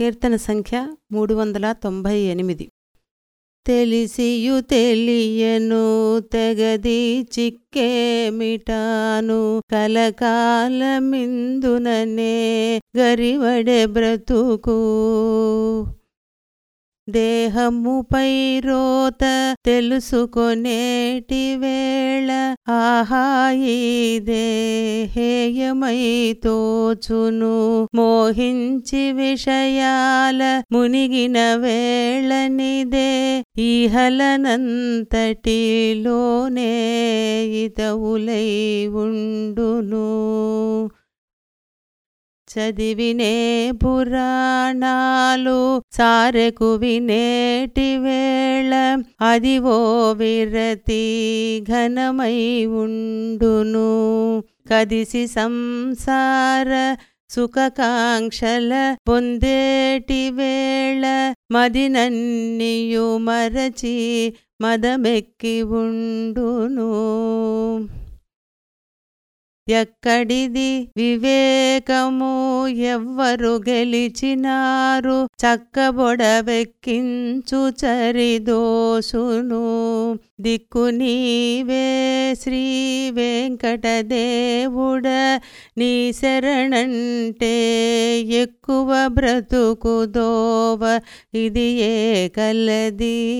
కీర్తన సంఖ్య మూడు వందల తొంభై ఎనిమిది. తెలిసియు తెలియను తెగది చిక్కేమిటాను కలకాలమిందుననే గరివడె బ్రతుకు. దేహముపై రోత తెలుసుకొనేటి వేళ ఆహాయి దేహేయమై తోచును. మోహించి విషయాల మునిగిన వేళనిదే ఇహలనంతటిలోనే ఇతవులై ఉండును. చదివినే పురాణాలు సారెకు వినేటి వేళ అదివో విరతి ఘనమై ఉండును. కదిసి సంసార సుఖకాంక్షల పొందేటి వేళ మదినన్నియు మరచి మదమెక్కి ఉండును. ఎక్కడిది? వివేకము ఎవ్వరు గెలిచినారు. చక్కబొడవెక్కించు చరిదోసును. దిక్కు నీవే శ్రీ వెంకటదేవుడ. నీ శరణంటే ఎక్కువ బ్రతుకుదోవ. ఇది ఏ కలది?